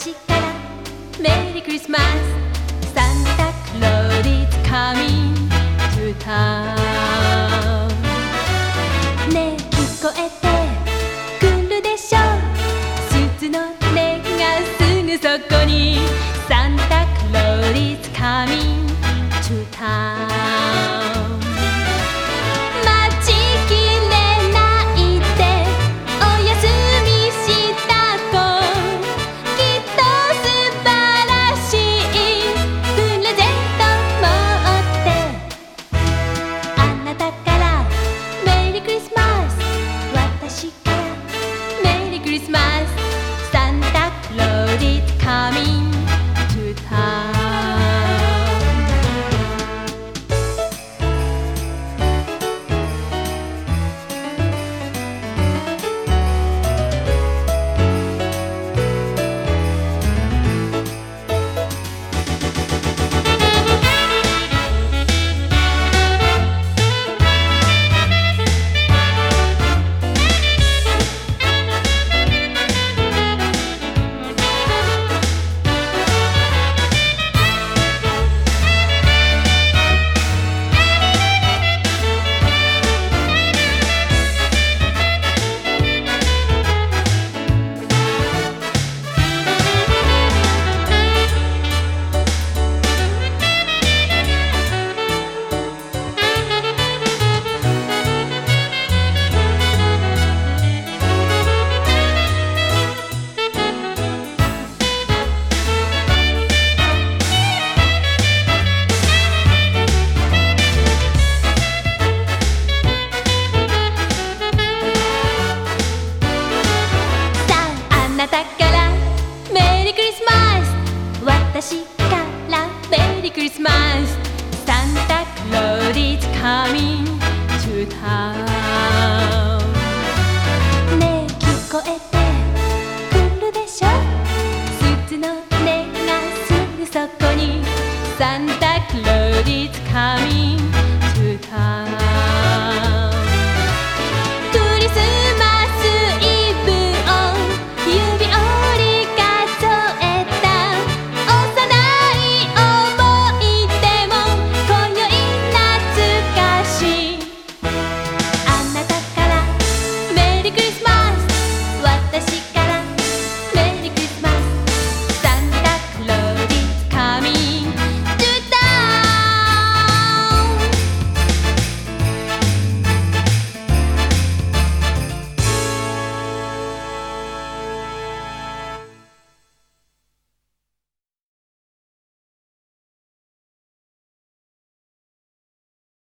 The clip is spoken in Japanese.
私から。メリークリスマスサンタクローリーズカミントゥタウン。ねえ聞こえてくるでしょ。鈴の音がすぐそこに。サンタクローリーズカミントゥタウン。Christmas. Christmas. Santa Claus is coming to town.